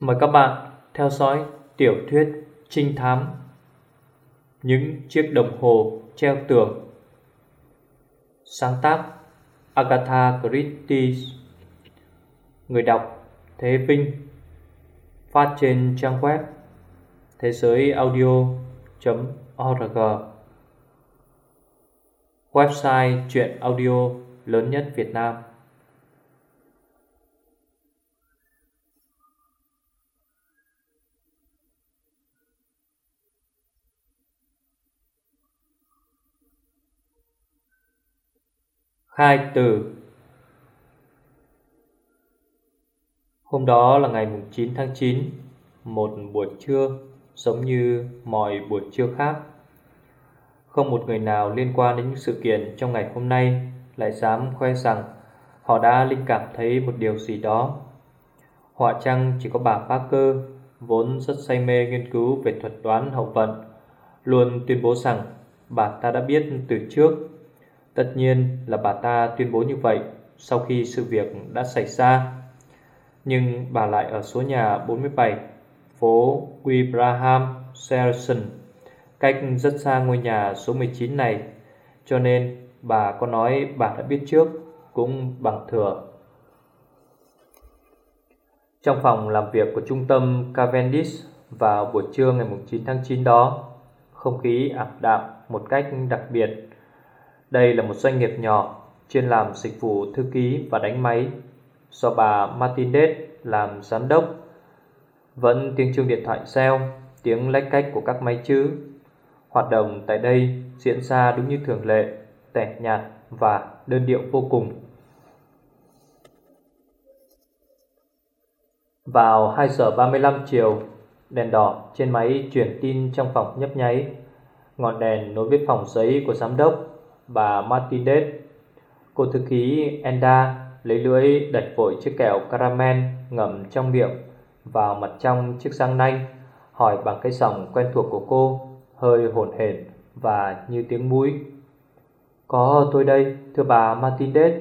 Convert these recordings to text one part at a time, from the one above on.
Mời các bạn theo dõi tiểu thuyết trinh thám, Những chiếc đồng hồ treo tường. Sáng tác Agatha Christie. Người đọc Thế Vinh, Phát trên trang web thế giới audio.org Website truyện audio lớn nhất Việt Nam. Hai từ. Hôm đó là ngày 9 tháng 9 Một buổi trưa, Giống như mọi buổi trưa khác. Không một người nào liên quan đến những sự kiện trong ngày hôm nay Lại dám khoe rằng Họ đã linh cảm thấy một điều gì đó. Họa chăng chỉ có bà Parker, Vốn rất say mê nghiên cứu về thuật toán hậu vận, Luôn tuyên bố rằng Bà ta đã biết từ trước Tất nhiên là bà ta tuyên bố như vậy sau khi sự việc đã xảy ra. Nhưng bà lại ở số nhà 47, phố Wibraham, Serson, cách rất xa ngôi nhà số 19 này, cho nên bà có nói bà đã biết trước cũng bằng thừa. Trong phòng làm việc của trung tâm Cavendish vào buổi trưa ngày 9 tháng 9 đó, không khí ảm đạm một cách đặc biệt đây là một doanh nghiệp nhỏ chuyên làm dịch vụ thư ký và đánh máy do bà Martinez làm giám đốc. Vẫn tiếng chuông điện thoại reo, tiếng lách cách của các máy chữ. Hoạt động tại đây diễn ra đúng như thường lệ, tẻ nhạt và đơn điệu vô cùng. Vào 2 giờ 35 chiều, đèn đỏ trên máy truyền tin trong phòng nhấp nháy. Ngọn đèn nối với phòng giấy của giám đốc bà Martinez. Cô thư ký Enda lấy lưỡi đẩy vội chiếc kẹo caramel ngậm trong miệng vào mặt trong chiếc răng nanh, hỏi bằng cái giọng quen thuộc của cô, hơi hồn hển và như tiếng mũi. Có tôi đây, thưa bà Martinez.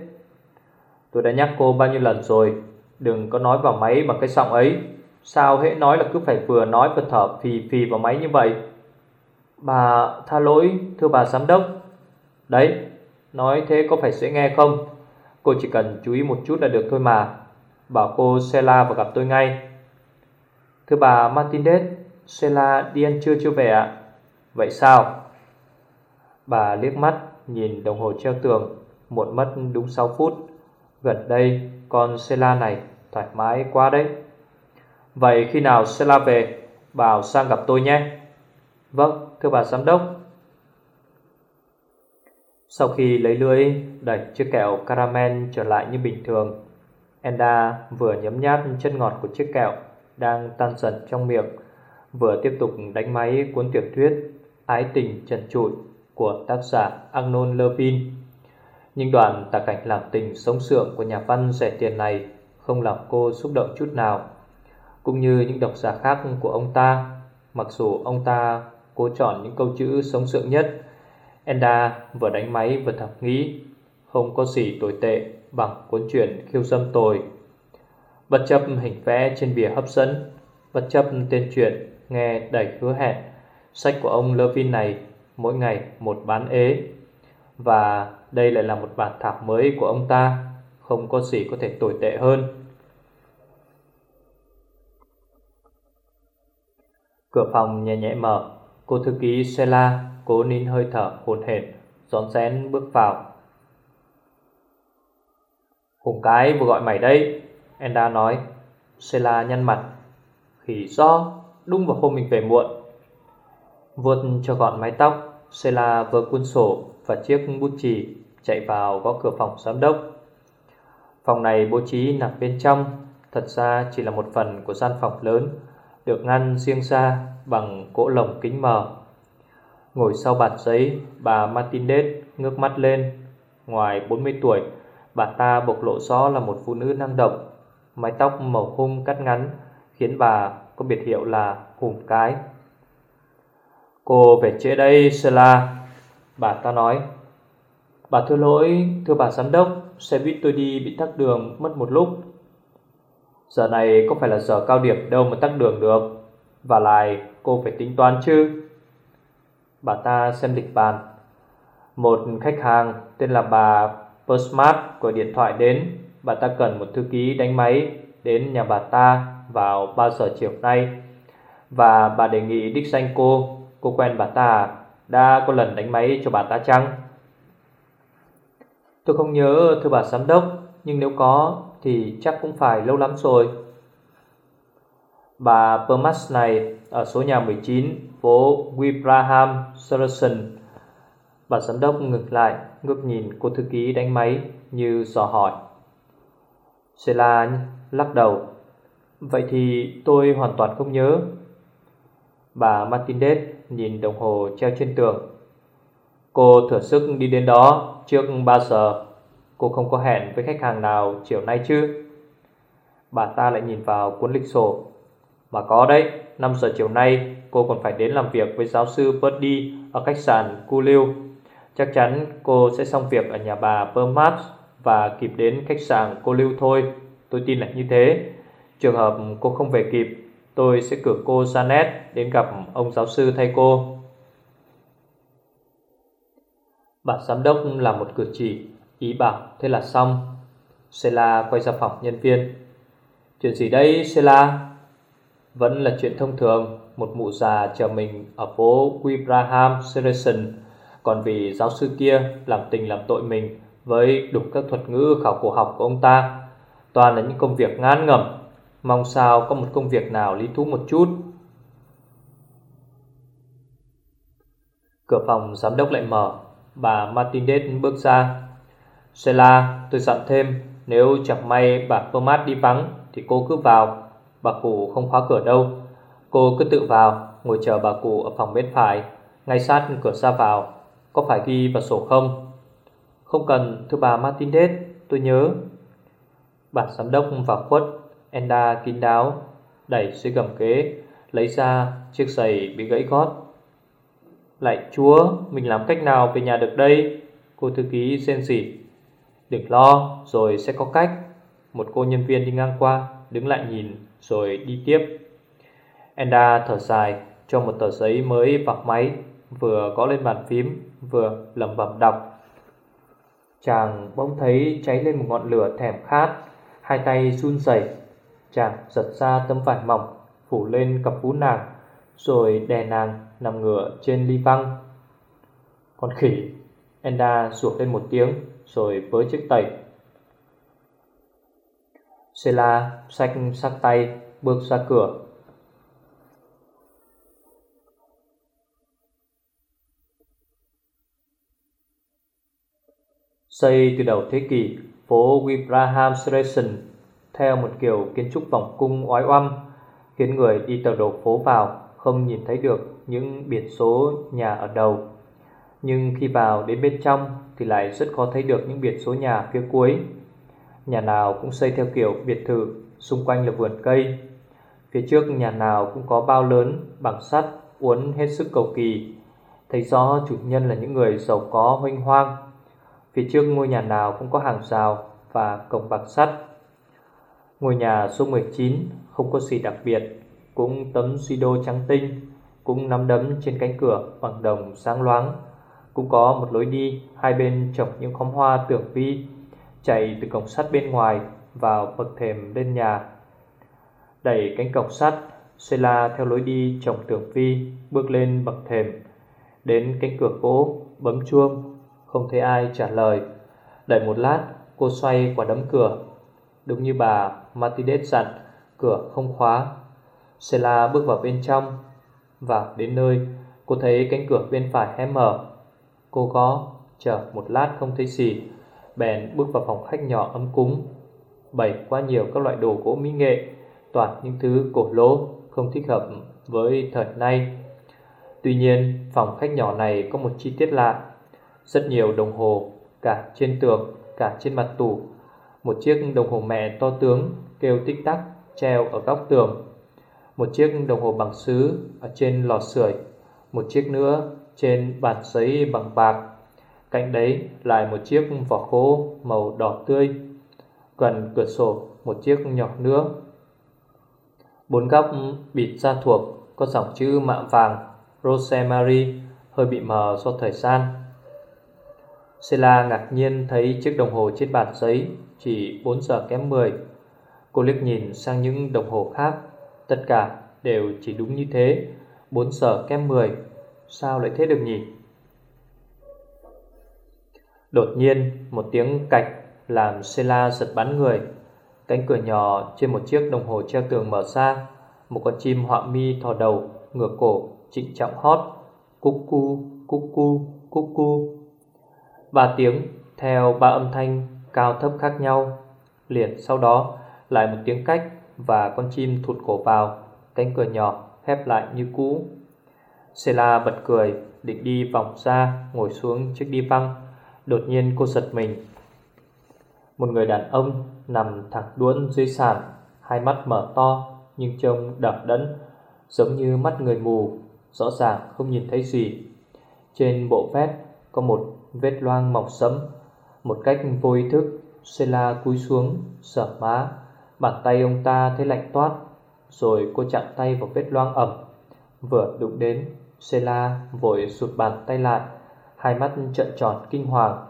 Tôi đã nhắc cô bao nhiêu lần rồi, đừng có nói vào máy bằng cái giọng ấy. Sao hễ nói là cứ phải vừa nói vừa thở phì phì vào máy như vậy? Bà tha lỗi, thưa bà giám đốc. Đấy, nói thế có phải dễ nghe không? Cô chỉ cần chú ý một chút là được thôi mà. Bảo cô Sela vào gặp tôi ngay. Thưa bà Martinez, Sela đi ăn trưa chưa về ạ? Vậy sao? Bà liếc mắt nhìn đồng hồ treo tường, muộn mất đúng 6 phút. Gần đây con Sela này thoải mái quá đấy. Vậy khi nào Sela về, bảo sang gặp tôi nhé. Vâng, thưa bà giám đốc. Sau khi lấy lưỡi, đẩy chiếc kẹo caramel trở lại như bình thường, Enda vừa nhấm nhát chất ngọt của chiếc kẹo đang tan dần trong miệng, Vừa tiếp tục đánh máy cuốn tiểu thuyết Ái tình trần trụi của tác giả Agnon Levin. Nhưng đoạn tả cảnh làm tình sống sượng của nhà văn rẻ tiền này Không làm cô xúc động chút nào. Cũng như những độc giả khác của ông ta, Mặc dù ông ta cố chọn những câu chữ sống sượng nhất Enda vừa đánh máy vừa thầm nghĩ, Không có gì tồi tệ bằng cuốn truyện khiêu dâm tồi. Bất chấp hình vẽ trên bìa hấp dẫn, Bất chấp tên truyện nghe đầy hứa hẹn, Sách của ông Levin này mỗi ngày một bán ế. Và đây lại là một bản thảo mới của ông ta, Không có gì có thể tồi tệ hơn. Cửa phòng nhẹ nhẹ mở, Cô thư ký Sela Cố nín hơi thở hồn hển Rón rén bước vào. Hùng cái vừa gọi mày đây, Enda nói. Sela nhăn mặt. Khỉ do Đúng vào hôm mình về muộn. Vượt cho gọn mái tóc, Sela vừa cuốn sổ và chiếc bút chì Chạy vào gõ cửa phòng giám đốc. Phòng này bố trí nằm bên trong, Thật ra chỉ là một phần của gian phòng lớn, Được ngăn riêng ra bằng cỗ lồng kính mờ. Ngồi sau bàn giấy, Bà Martinez ngước mắt lên. Ngoài 40 tuổi, Bà ta bộc lộ rõ là một phụ nữ năng động. Mái tóc màu hung cắt ngắn Khiến bà có biệt hiệu là hùng cái. Cô về trễ đây, Sela, Bà ta nói. Bà thưa lỗi, Thưa bà giám đốc, Xe buýt tôi đi bị tắc đường mất một lúc. Giờ này có phải là giờ cao điểm đâu mà tắc đường được. Và lại, cô phải tính toán chứ. Bà ta xem lịch bàn. Một khách hàng tên là bà Postmart gọi điện thoại đến. Bà ta cần một thư ký đánh máy đến nhà bà ta vào 3 giờ chiều nay. Và bà đề nghị đích danh cô. Cô quen bà ta à? Đã có lần đánh máy cho bà ta chăng? Tôi không nhớ thưa bà giám đốc, Nhưng nếu có thì chắc cũng phải lâu lắm rồi. Bà Permas này ở số nhà 19 phố Wibraham, Saracen. Bà giám đốc ngừng lại, ngước nhìn cô thư ký đánh máy như dò hỏi. Sela lắc đầu. Vậy thì tôi hoàn toàn không nhớ. Bà Martinez nhìn đồng hồ treo trên tường. Cô thừa sức đi đến đó trước 3 giờ. Cô không có hẹn với khách hàng nào chiều nay chứ? Bà ta lại nhìn vào cuốn lịch sổ. Mà có đấy 5 giờ chiều nay, cô còn phải đến làm việc với giáo sư Purdy Ở khách sạn Kulil. Chắc chắn cô sẽ xong việc ở nhà bà Permat Và kịp đến khách sạn Kulil thôi. Tôi tin là như thế. Trường hợp cô không về kịp, Tôi sẽ cử cô Janet đến gặp ông giáo sư thay cô. Bà giám đốc làm một cử chỉ, Ý bảo, thế là xong. Sela quay ra phòng nhân viên. Chuyện gì đây, Sela? Vẫn là chuyện thông thường, Một mụ già chờ mình ở phố Wibraham Serison Còn vì giáo sư kia làm tình làm tội mình Với đủ các thuật ngữ khảo cổ học của ông ta, Toàn là những công việc ngán ngẩm Mong sao có một công việc nào lý thú một chút. Cửa phòng giám đốc lại mở, Bà Martinez bước ra. Sela tôi dặn thêm, Nếu chẳng may bà Thomas đi vắng Thì cô cứ vào. Bà cụ không khóa cửa đâu. Cô cứ tự vào Ngồi chờ bà cụ ở phòng bên phải Ngay sát cửa ra vào Có phải ghi vào sổ không? Không cần thưa bà Martinez Tôi nhớ. Bà giám đốc vào khuất Enda kín đáo Đẩy suy gầm kế, Lấy ra chiếc giày bị gãy gót. Lại chúa Mình làm cách nào về nhà được đây? Cô thư ký rên rỉ. Đừng lo rồi sẽ có cách. Một cô nhân viên đi ngang qua. Đứng lại nhìn rồi đi tiếp. Enda thở dài Cho một tờ giấy mới vặt máy, Vừa gõ lên bàn phím, Vừa lẩm bẩm đọc. Chàng bỗng thấy cháy lên một ngọn lửa thèm khát, Hai tay run rẩy. Chàng giật ra tấm vải mỏng, Phủ lên cặp vú nàng, Rồi đè nàng nằm ngửa trên ly băng Con khỉ! Enda ruột lên một tiếng, Rồi với chiếc tẩy. Sela xách sắc tay Bước ra cửa Xây từ đầu thế kỷ Phố Wibraham Station theo một kiểu kiến trúc vòng cung oái oăm, khiến người đi tàu đầu phố vào không nhìn thấy được những biển số nhà ở đầu. Nhưng khi vào đến bên trong thì lại rất khó thấy được những biển số nhà phía cuối. Nhà nào cũng xây theo kiểu biệt thự, xung quanh là vườn cây. Phía trước nhà nào cũng có bao lớn bằng sắt uốn hết sức cầu kỳ. Thấy rõ chủ nhân là những người giàu có huynh hoang. Phía trước ngôi nhà nào cũng có hàng rào và cổng bằng sắt Ngôi nhà số 19 không có gì đặc biệt, cũng tấm suy đô trắng tinh, cũng nắm đấm trên cánh cửa bằng đồng sáng loáng. Cũng có một lối đi, hai bên trồng những khóm hoa tưởng vi, chạy từ cổng sắt bên ngoài vào bậc thềm lên nhà. Đẩy cánh cổng sắt, Sela theo lối đi trồng tưởng vi, bước lên bậc thềm. Đến cánh cửa gỗ, bấm chuông, không thấy ai trả lời. Đợi một lát, cô xoay quả đấm cửa Đúng như bà Martinez dặn Cửa không khóa Sela bước vào bên trong Và đến nơi Cô thấy cánh cửa bên phải hé mở Cô có chờ một lát không thấy gì Bèn bước vào phòng khách nhỏ ấm cúng Bày quá nhiều các loại đồ gỗ mỹ nghệ Toàn những thứ cổ lỗ Không thích hợp với thời nay Tuy nhiên phòng khách nhỏ này có một chi tiết lạ Rất nhiều đồng hồ Cả trên tường Cả trên mặt tủ một chiếc đồng hồ mẹ to tướng kêu tích tắc treo ở góc tường. Một chiếc đồng hồ bằng sứ ở trên lò sưởi, một chiếc nữa trên bàn giấy bằng bạc. Cạnh đấy lại một chiếc vỏ khô màu đỏ tươi. Gần cửa sổ một chiếc nhỏ nữa Bốn góc bịt da thuộc có dòng chữ mạ vàng Rosemary hơi bị mờ do thời gian. Sela ngạc nhiên thấy chiếc đồng hồ trên bàn giấy chỉ 4 giờ kém 10. Cô liếc nhìn sang những đồng hồ khác, tất cả đều chỉ đúng như thế, 4 giờ kém 10. Sao lại thế được nhỉ? Đột nhiên, một tiếng cạch làm Sela giật bắn người. Cánh cửa nhỏ trên một chiếc đồng hồ treo tường mở ra, một con chim họa mi thò đầu, ngửa cổ, trịnh trọng hót, cúc cu, cúc cu, cúc cu. Ba tiếng theo ba âm thanh cao thấp khác nhau. Liền sau đó lại một tiếng cách và con chim thụt cổ vào, cánh cửa nhỏ khép lại như cũ. Sela bật cười, định đi vòng ra, ngồi xuống chiếc đi văng. Đột nhiên cô giật mình. Một người đàn ông nằm thẳng đuỗn dưới sàn, hai mắt mở to nhưng trông đập đẫn, giống như mắt người mù, rõ ràng không nhìn thấy gì. Trên bộ vét có một vết loang mọc sẫm, một cách vô ý thức, Sela cúi xuống, sờ má, bàn tay ông ta thấy lạnh toát, rồi cô chạm tay vào vết loang ẩm. Vừa đụng đến, Sela vội sụt bàn tay lại, hai mắt trợn tròn kinh hoàng.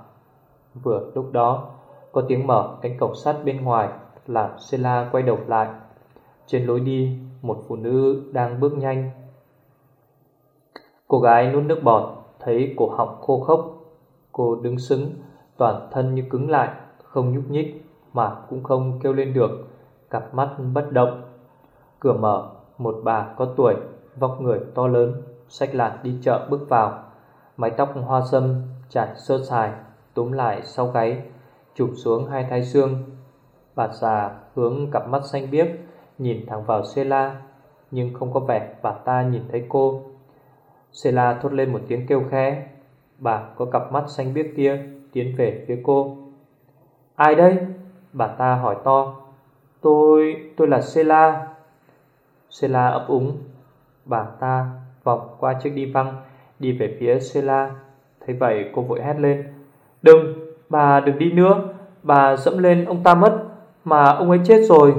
Vừa lúc đó, có tiếng mở cánh cổng sắt bên ngoài làm Sela quay đầu lại. Trên lối đi, một phụ nữ đang bước nhanh. Cô gái nuốt nước bọt, thấy cổ họng khô khốc. Cô đứng sững, toàn thân như cứng lại, không nhúc nhích mà cũng không kêu lên được, cặp mắt bất động. Cửa mở, một bà có tuổi, vóc người to lớn, xách lạt đi chợ bước vào. Mái tóc hoa sâm chặt sơ sài, túm lại sau gáy, chụp xuống hai thái xương. Bà già hướng cặp mắt xanh biếc, nhìn thẳng vào Cela nhưng không có vẻ bà ta nhìn thấy cô. Cela thốt lên một tiếng kêu khẽ, bà có cặp mắt xanh biếc kia tiến về phía cô. Ai đây? Bà ta hỏi to. Tôi, tôi là Cela Cela ấp úng. Bà ta vòng qua chiếc đi văng, đi về phía Sela. Thấy vậy cô vội hét lên. Đừng, bà đừng đi nữa. Bà dẫm lên ông ta mất, mà ông ấy chết rồi.